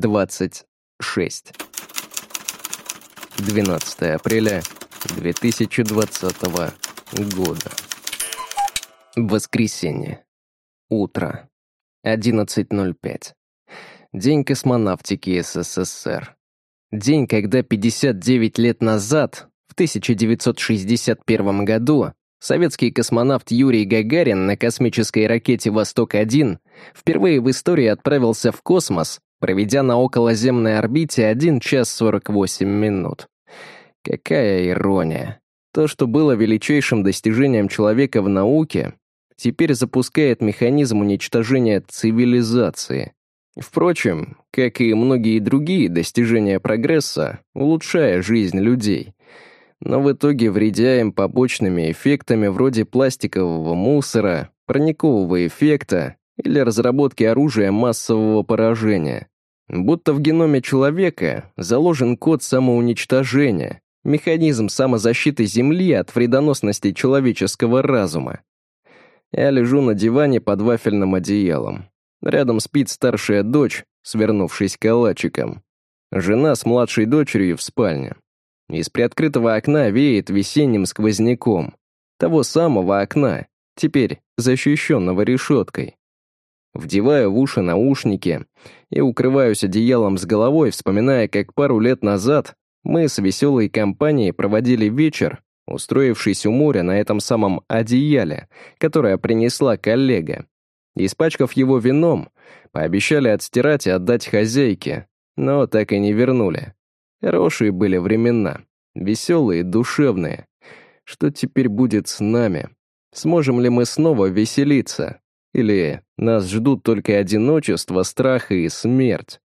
26. 12 апреля 2020 года. Воскресенье. Утро. 11.05. День космонавтики СССР. День, когда 59 лет назад, в 1961 году, советский космонавт Юрий Гагарин на космической ракете «Восток-1» впервые в истории отправился в космос, проведя на околоземной орбите 1 час 48 минут. Какая ирония. То, что было величайшим достижением человека в науке, теперь запускает механизм уничтожения цивилизации. Впрочем, как и многие другие достижения прогресса, улучшая жизнь людей. Но в итоге вредя им побочными эффектами вроде пластикового мусора, парникового эффекта или разработки оружия массового поражения. Будто в геноме человека заложен код самоуничтожения, механизм самозащиты Земли от вредоносности человеческого разума. Я лежу на диване под вафельным одеялом. Рядом спит старшая дочь, свернувшись калачиком. Жена с младшей дочерью в спальне. Из приоткрытого окна веет весенним сквозняком. Того самого окна, теперь защищенного решеткой. Вдеваю в уши наушники и укрываюсь одеялом с головой, вспоминая, как пару лет назад мы с веселой компанией проводили вечер, устроившись у моря на этом самом одеяле, которое принесла коллега. Испачкав его вином, пообещали отстирать и отдать хозяйке, но так и не вернули. Хорошие были времена, веселые, душевные. Что теперь будет с нами? Сможем ли мы снова веселиться? Или нас ждут только одиночество, страх и смерть?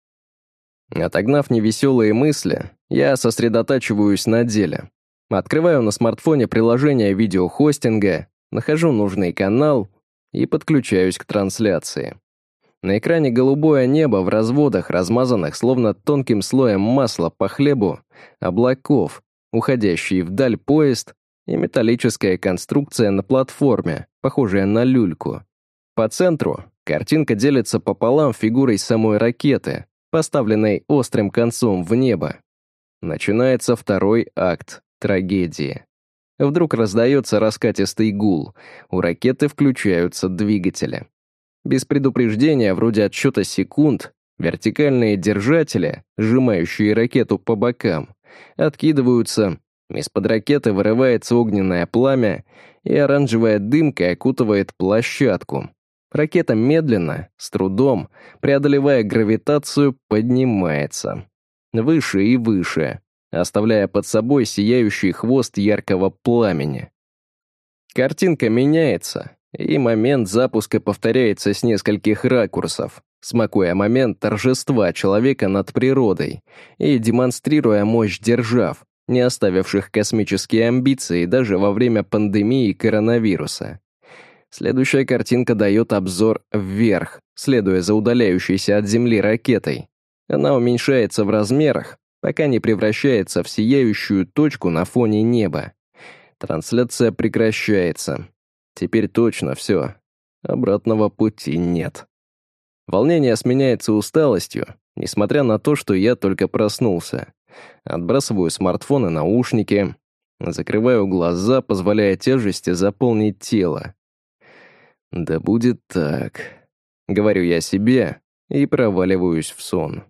Отогнав невеселые мысли, я сосредотачиваюсь на деле. Открываю на смартфоне приложение видеохостинга, нахожу нужный канал и подключаюсь к трансляции. На экране голубое небо в разводах, размазанных словно тонким слоем масла по хлебу, облаков, уходящий вдаль поезд и металлическая конструкция на платформе, похожая на люльку. По центру картинка делится пополам фигурой самой ракеты, поставленной острым концом в небо. Начинается второй акт трагедии. Вдруг раздается раскатистый гул, у ракеты включаются двигатели. Без предупреждения, вроде отсчета секунд, вертикальные держатели, сжимающие ракету по бокам, откидываются, из-под ракеты вырывается огненное пламя, и оранжевая дымка окутывает площадку. Ракета медленно, с трудом, преодолевая гравитацию, поднимается. Выше и выше, оставляя под собой сияющий хвост яркого пламени. Картинка меняется, и момент запуска повторяется с нескольких ракурсов, смакуя момент торжества человека над природой и демонстрируя мощь держав, не оставивших космические амбиции даже во время пандемии коронавируса. Следующая картинка дает обзор вверх, следуя за удаляющейся от Земли ракетой. Она уменьшается в размерах, пока не превращается в сияющую точку на фоне неба. Трансляция прекращается. Теперь точно все. Обратного пути нет. Волнение сменяется усталостью, несмотря на то, что я только проснулся. Отбрасываю смартфон и наушники, закрываю глаза, позволяя тяжести заполнить тело. «Да будет так», — говорю я себе и проваливаюсь в сон.